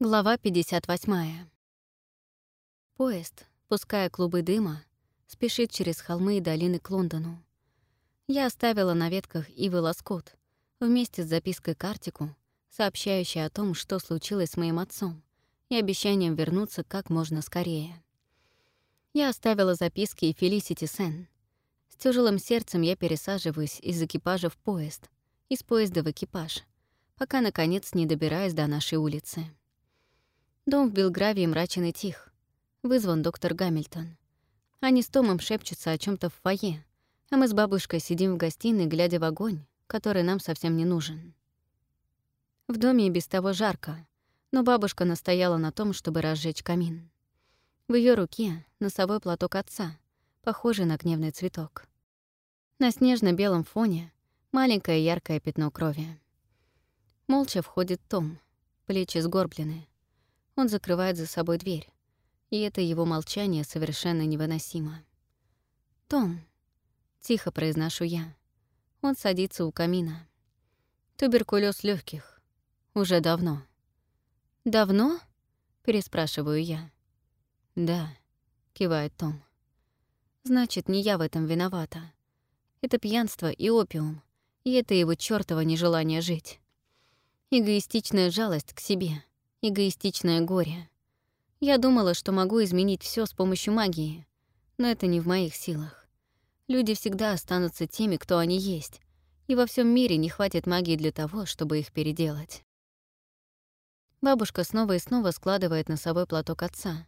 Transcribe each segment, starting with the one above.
Глава 58. Поезд, пуская клубы дыма, спешит через холмы и долины к Лондону. Я оставила на ветках ивы лоскут вместе с запиской картику, сообщающей о том, что случилось с моим отцом, и обещанием вернуться как можно скорее. Я оставила записки и Фелисити Сен. С тяжелым сердцем я пересаживаюсь из экипажа в поезд, из поезда в экипаж, пока, наконец, не добираюсь до нашей улицы. Дом в Белгравии мрачен и тих. Вызван доктор Гамильтон. Они с Томом шепчутся о чем то в фойе, а мы с бабушкой сидим в гостиной, глядя в огонь, который нам совсем не нужен. В доме и без того жарко, но бабушка настояла на том, чтобы разжечь камин. В ее руке носовой платок отца, похожий на гневный цветок. На снежно-белом фоне маленькое яркое пятно крови. Молча входит Том, плечи сгорблены. Он закрывает за собой дверь, и это его молчание совершенно невыносимо. «Том», — тихо произношу я, — он садится у камина. Туберкулез легких. Уже давно. «Давно?» — переспрашиваю я. «Да», — кивает Том. «Значит, не я в этом виновата. Это пьянство и опиум, и это его чёртово нежелание жить. Эгоистичная жалость к себе — эгоистичное горе. Я думала, что могу изменить все с помощью магии, но это не в моих силах. Люди всегда останутся теми, кто они есть, и во всем мире не хватит магии для того, чтобы их переделать. Бабушка снова и снова складывает носовой платок отца,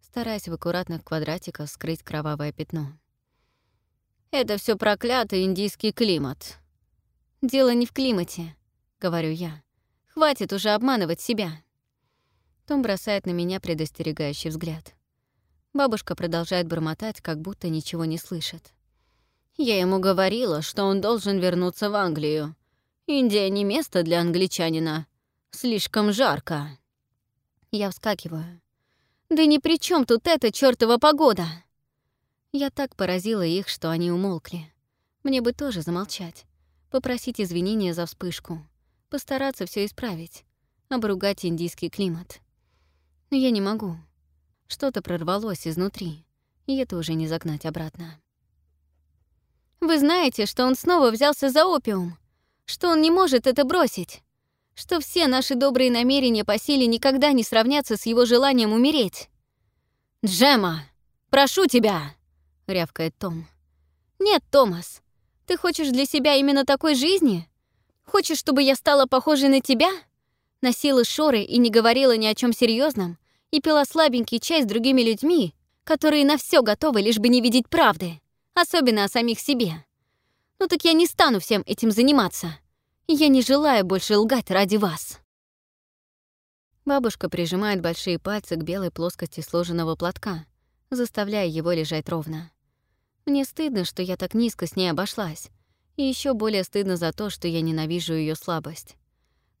стараясь в аккуратных квадратиках скрыть кровавое пятно. «Это все проклятый индийский климат». «Дело не в климате», — говорю я. «Хватит уже обманывать себя». Том бросает на меня предостерегающий взгляд. Бабушка продолжает бормотать, как будто ничего не слышит. «Я ему говорила, что он должен вернуться в Англию. Индия не место для англичанина. Слишком жарко». Я вскакиваю. «Да ни при чем тут эта чёртова погода!» Я так поразила их, что они умолкли. Мне бы тоже замолчать, попросить извинения за вспышку, постараться все исправить, обругать индийский климат. Но я не могу. Что-то прорвалось изнутри, и это уже не загнать обратно. «Вы знаете, что он снова взялся за опиум? Что он не может это бросить? Что все наши добрые намерения по силе никогда не сравнятся с его желанием умереть?» «Джема, прошу тебя!» — рявкает Том. «Нет, Томас, ты хочешь для себя именно такой жизни? Хочешь, чтобы я стала похожей на тебя?» Носила шоры и не говорила ни о чем серьезном, и пила слабенький чай с другими людьми, которые на все готовы, лишь бы не видеть правды, особенно о самих себе. Ну так я не стану всем этим заниматься. Я не желаю больше лгать ради вас. Бабушка прижимает большие пальцы к белой плоскости сложенного платка, заставляя его лежать ровно. Мне стыдно, что я так низко с ней обошлась, и еще более стыдно за то, что я ненавижу ее слабость.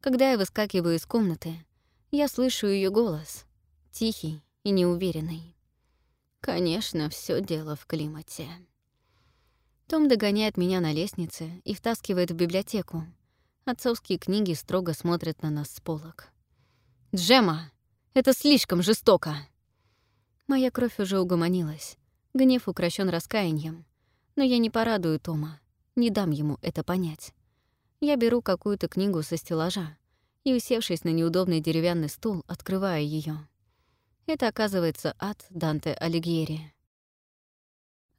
Когда я выскакиваю из комнаты, я слышу ее голос, тихий и неуверенный. Конечно, все дело в климате. Том догоняет меня на лестнице и втаскивает в библиотеку. Отцовские книги строго смотрят на нас с полок. «Джема, это слишком жестоко!» Моя кровь уже угомонилась. Гнев укращен раскаянием. Но я не порадую Тома, не дам ему это понять. Я беру какую-то книгу со стеллажа и, усевшись на неудобный деревянный стул, открываю ее. Это, оказывается, ад Данте Алигьери.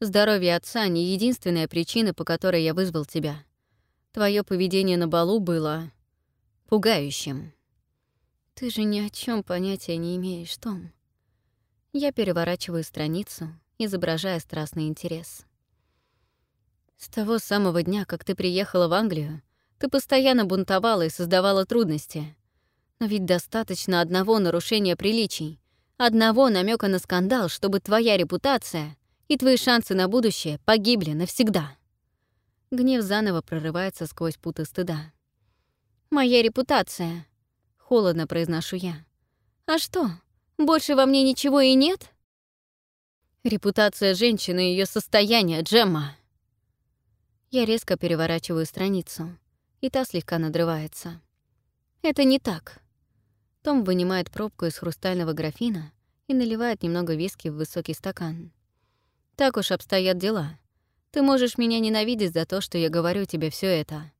Здоровье отца — не единственная причина, по которой я вызвал тебя. Твое поведение на балу было пугающим. Ты же ни о чем понятия не имеешь, Том. Я переворачиваю страницу, изображая страстный интерес. С того самого дня, как ты приехала в Англию, ты постоянно бунтовала и создавала трудности. Но ведь достаточно одного нарушения приличий, одного намека на скандал, чтобы твоя репутация и твои шансы на будущее погибли навсегда. Гнев заново прорывается сквозь путы стыда. «Моя репутация», — холодно произношу я. «А что, больше во мне ничего и нет?» «Репутация женщины и ее состояние, Джемма». Я резко переворачиваю страницу и та слегка надрывается. Это не так. Том вынимает пробку из хрустального графина и наливает немного виски в высокий стакан. «Так уж обстоят дела. Ты можешь меня ненавидеть за то, что я говорю тебе все это.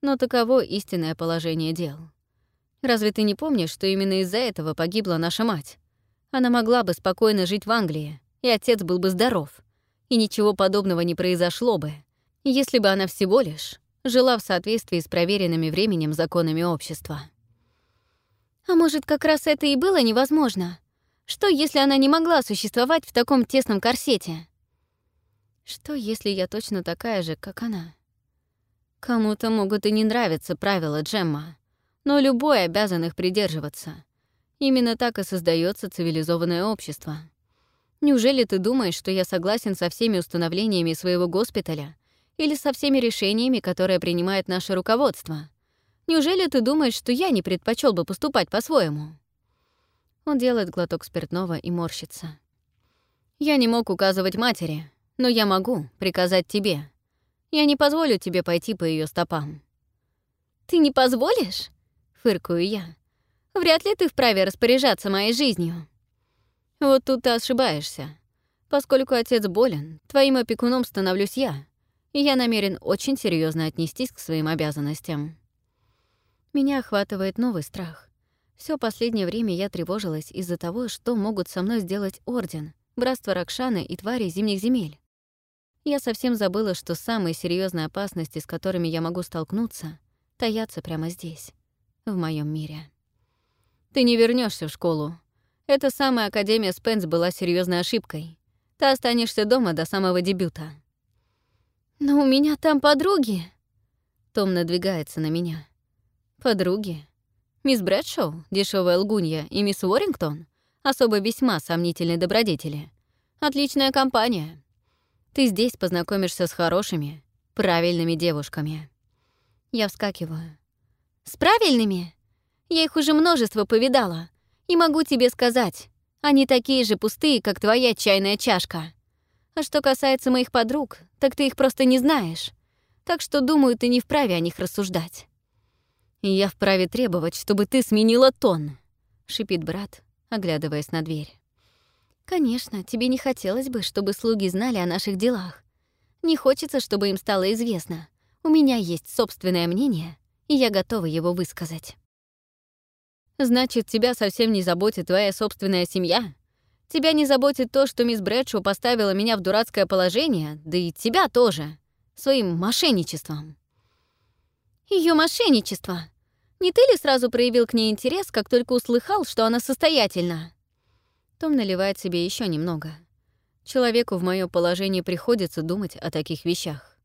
Но таково истинное положение дел. Разве ты не помнишь, что именно из-за этого погибла наша мать? Она могла бы спокойно жить в Англии, и отец был бы здоров, и ничего подобного не произошло бы, если бы она всего лишь жила в соответствии с проверенными временем законами общества. А может, как раз это и было невозможно? Что, если она не могла существовать в таком тесном корсете? Что, если я точно такая же, как она? Кому-то могут и не нравиться правила Джемма, но любой обязан их придерживаться. Именно так и создается цивилизованное общество. Неужели ты думаешь, что я согласен со всеми установлениями своего госпиталя или со всеми решениями, которые принимает наше руководство? Неужели ты думаешь, что я не предпочел бы поступать по-своему?» Он делает глоток спиртного и морщится. «Я не мог указывать матери, но я могу приказать тебе. Я не позволю тебе пойти по ее стопам». «Ты не позволишь?» — фыркаю я. «Вряд ли ты вправе распоряжаться моей жизнью». «Вот тут ты ошибаешься. Поскольку отец болен, твоим опекуном становлюсь я, и я намерен очень серьезно отнестись к своим обязанностям». Меня охватывает новый страх. Все последнее время я тревожилась из-за того, что могут со мной сделать Орден, Братство Ракшаны и Твари Зимних Земель. Я совсем забыла, что самые серьезные опасности, с которыми я могу столкнуться, таятся прямо здесь, в моем мире. Ты не вернешься в школу. Эта самая Академия Спенс была серьезной ошибкой. Ты останешься дома до самого дебюта. Но у меня там подруги. Том надвигается на меня. Подруги? Мисс Брэдшоу, дешевая лгунья, и мисс Уоррингтон, особо весьма сомнительные добродетели. Отличная компания. Ты здесь познакомишься с хорошими, правильными девушками. Я вскакиваю. С правильными? Я их уже множество повидала. И могу тебе сказать, они такие же пустые, как твоя чайная чашка. А что касается моих подруг, так ты их просто не знаешь. Так что, думаю, ты не вправе о них рассуждать. Я вправе требовать, чтобы ты сменила тон, шипит брат, оглядываясь на дверь. Конечно, тебе не хотелось бы, чтобы слуги знали о наших делах. Не хочется, чтобы им стало известно. У меня есть собственное мнение, и я готова его высказать. Значит, тебя совсем не заботит твоя собственная семья? Тебя не заботит то, что мисс Брэдшоу поставила меня в дурацкое положение, да и тебя тоже, своим мошенничеством. Ее мошенничество? Не ты ли сразу проявил к ней интерес, как только услыхал, что она состоятельна? Том наливает себе еще немного. Человеку в моем положении приходится думать о таких вещах.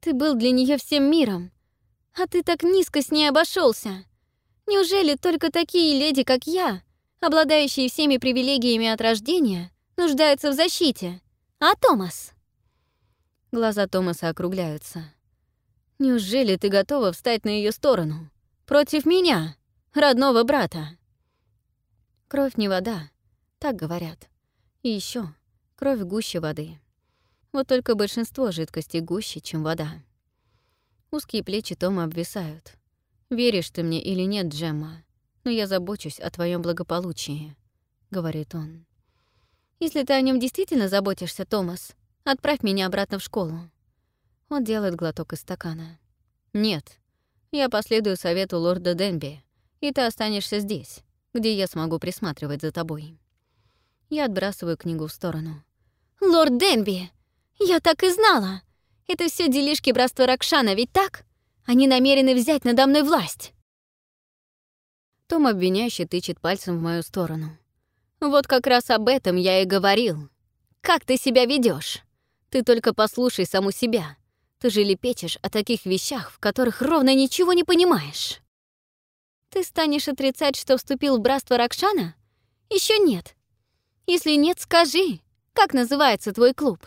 Ты был для нее всем миром, а ты так низко с ней обошелся. Неужели только такие леди, как я, обладающие всеми привилегиями от рождения, нуждаются в защите? А Томас? Глаза Томаса округляются. Неужели ты готова встать на ее сторону? Против меня, родного брата? Кровь не вода, так говорят. И еще кровь гуще воды. Вот только большинство жидкостей гуще, чем вода. Узкие плечи Тома обвисают. «Веришь ты мне или нет, Джемма, но я забочусь о твоем благополучии», — говорит он. «Если ты о нем действительно заботишься, Томас, отправь меня обратно в школу». Он делает глоток из стакана. «Нет, я последую совету лорда Денби, и ты останешься здесь, где я смогу присматривать за тобой». Я отбрасываю книгу в сторону. «Лорд Денби! Я так и знала! Это все делишки братства Ракшана, ведь так? Они намерены взять надо мной власть!» Том обвиняюще тычет пальцем в мою сторону. «Вот как раз об этом я и говорил. Как ты себя ведешь? Ты только послушай саму себя. Ты же лепечешь о таких вещах, в которых ровно ничего не понимаешь. Ты станешь отрицать, что вступил в братство Ракшана? Еще нет. Если нет, скажи, как называется твой клуб?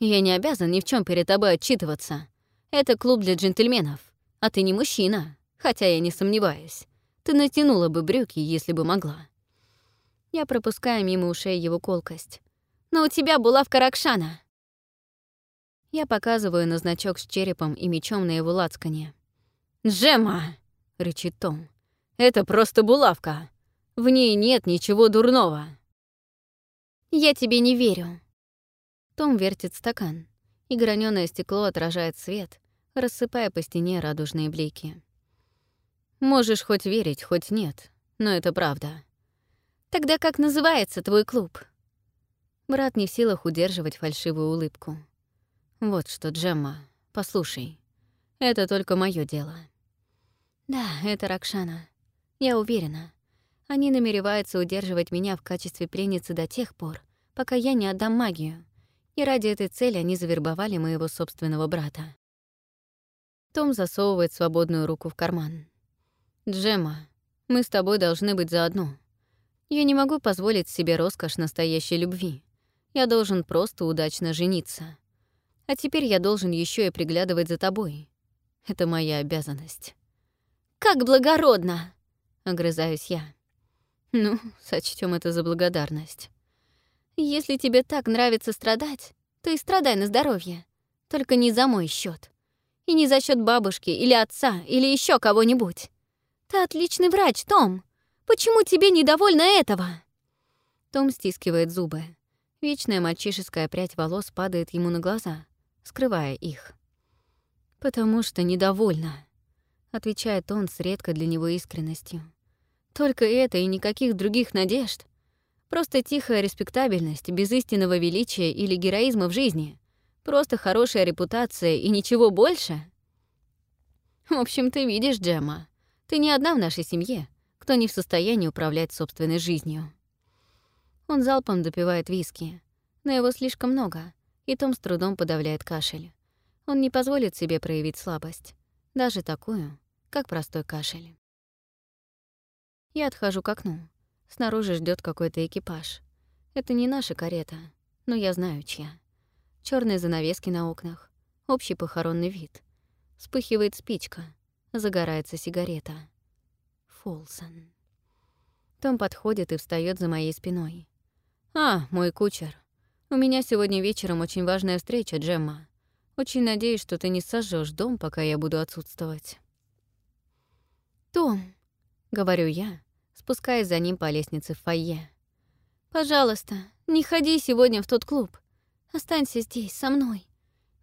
Я не обязан ни в чем перед тобой отчитываться. Это клуб для джентльменов, а ты не мужчина, хотя я не сомневаюсь. Ты натянула бы брюки, если бы могла. Я пропускаю мимо ушей его колкость. Но у тебя булавка Ракшана. Я показываю на значок с черепом и мечом на его лацкане. «Джема!» — рычит Том. это просто булавка. В ней нет ничего дурного». «Я тебе не верю». Том вертит стакан, и граненое стекло отражает свет, рассыпая по стене радужные блики. «Можешь хоть верить, хоть нет, но это правда». «Тогда как называется твой клуб?» Брат не в силах удерживать фальшивую улыбку. «Вот что, Джемма, послушай, это только мое дело». «Да, это Ракшана. Я уверена. Они намереваются удерживать меня в качестве пленницы до тех пор, пока я не отдам магию. И ради этой цели они завербовали моего собственного брата». Том засовывает свободную руку в карман. «Джемма, мы с тобой должны быть заодно. Я не могу позволить себе роскошь настоящей любви. Я должен просто удачно жениться. А теперь я должен еще и приглядывать за тобой. Это моя обязанность. «Как благородно!» — огрызаюсь я. Ну, сочтем это за благодарность. Если тебе так нравится страдать, то и страдай на здоровье. Только не за мой счет. И не за счет бабушки или отца или еще кого-нибудь. Ты отличный врач, Том. Почему тебе недовольно этого? Том стискивает зубы. Вечная мальчишеская прядь волос падает ему на глаза, скрывая их. «Потому что недовольна», — отвечает он с редко для него искренностью. «Только это и никаких других надежд. Просто тихая респектабельность, без истинного величия или героизма в жизни. Просто хорошая репутация и ничего больше». «В общем, ты видишь, Джемма, ты не одна в нашей семье, кто не в состоянии управлять собственной жизнью». Он залпом допивает виски, но его слишком много, и Том с трудом подавляет кашель. Он не позволит себе проявить слабость, даже такую, как простой кашель. Я отхожу к окну. Снаружи ждет какой-то экипаж. Это не наша карета, но я знаю, чья. Черные занавески на окнах, общий похоронный вид. Вспыхивает спичка, загорается сигарета. Фолсон. Том подходит и встает за моей спиной. «А, мой кучер. У меня сегодня вечером очень важная встреча, Джемма. Очень надеюсь, что ты не сожжешь дом, пока я буду отсутствовать». «Том», — говорю я, спускаясь за ним по лестнице в фойе. «Пожалуйста, не ходи сегодня в тот клуб. Останься здесь, со мной.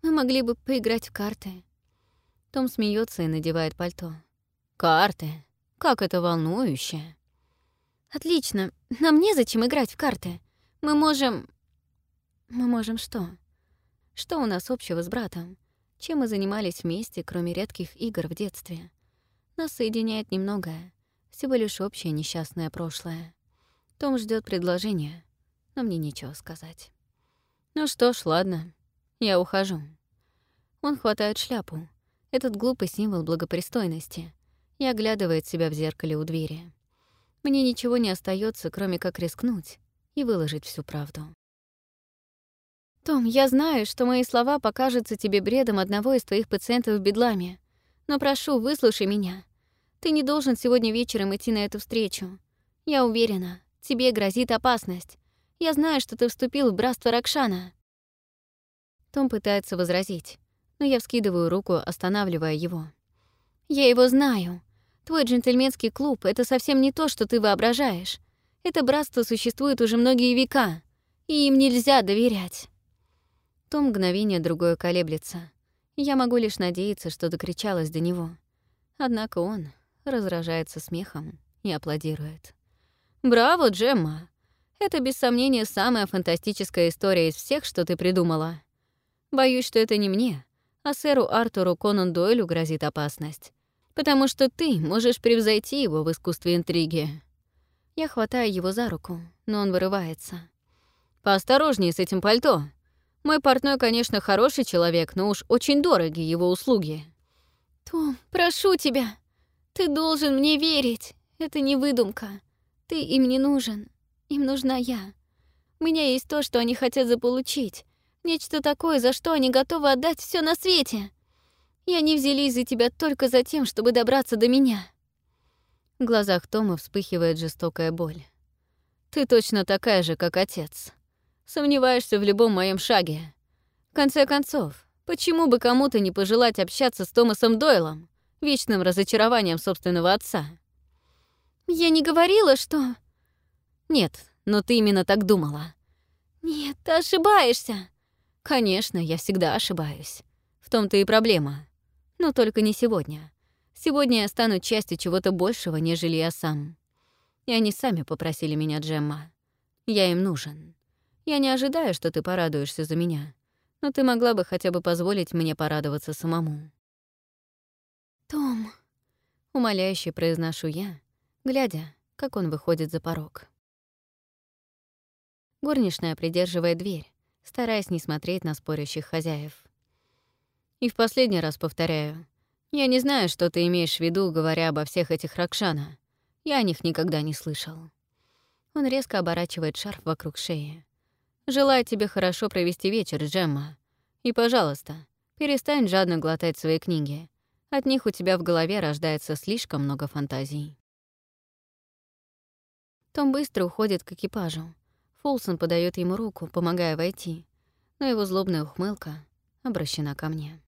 Мы могли бы поиграть в карты». Том смеется и надевает пальто. «Карты? Как это волнующе!» «Отлично. Нам незачем играть в карты. Мы можем... Мы можем что? Что у нас общего с братом? Чем мы занимались вместе, кроме редких игр в детстве? Нас соединяет немногое, всего лишь общее несчастное прошлое. Том ждет предложения, но мне нечего сказать. Ну что ж, ладно, я ухожу. Он хватает шляпу, этот глупый символ благопристойности, и оглядывает себя в зеркале у двери. Мне ничего не остается, кроме как рискнуть и выложить всю правду. «Том, я знаю, что мои слова покажутся тебе бредом одного из твоих пациентов в Бедламе, но прошу, выслушай меня. Ты не должен сегодня вечером идти на эту встречу. Я уверена, тебе грозит опасность. Я знаю, что ты вступил в братство Ракшана». Том пытается возразить, но я вскидываю руку, останавливая его. «Я его знаю. Твой джентльменский клуб — это совсем не то, что ты воображаешь. Это братство существует уже многие века, и им нельзя доверять. То мгновение другое колеблется. Я могу лишь надеяться, что докричалась до него. Однако он разражается смехом и аплодирует. «Браво, Джемма! Это, без сомнения, самая фантастическая история из всех, что ты придумала. Боюсь, что это не мне, а сэру Артуру Конан Дойлю грозит опасность, потому что ты можешь превзойти его в искусстве интриги». Я хватаю его за руку, но он вырывается. «Поосторожнее с этим пальто. Мой портной, конечно, хороший человек, но уж очень дороги его услуги». «Том, прошу тебя, ты должен мне верить. Это не выдумка. Ты им не нужен. Им нужна я. У меня есть то, что они хотят заполучить. Нечто такое, за что они готовы отдать все на свете. И они взялись за тебя только за тем, чтобы добраться до меня». В глазах Тома вспыхивает жестокая боль. «Ты точно такая же, как отец. Сомневаешься в любом моем шаге. В конце концов, почему бы кому-то не пожелать общаться с Томасом Дойлом, вечным разочарованием собственного отца?» Я не говорила, что... Нет, но ты именно так думала. Нет, ты ошибаешься. Конечно, я всегда ошибаюсь. В том-то и проблема. Но только не сегодня. Сегодня я стану частью чего-то большего, нежели я сам. И они сами попросили меня, Джемма. Я им нужен. Я не ожидаю, что ты порадуешься за меня, но ты могла бы хотя бы позволить мне порадоваться самому. «Том», — умоляюще произношу я, глядя, как он выходит за порог. Горничная придерживает дверь, стараясь не смотреть на спорящих хозяев. И в последний раз повторяю, я не знаю, что ты имеешь в виду, говоря обо всех этих Ракшана. Я о них никогда не слышал. Он резко оборачивает шарф вокруг шеи. Желаю тебе хорошо провести вечер, Джемма. И, пожалуйста, перестань жадно глотать свои книги. От них у тебя в голове рождается слишком много фантазий. Том быстро уходит к экипажу. Фолсон подает ему руку, помогая войти, но его злобная ухмылка обращена ко мне.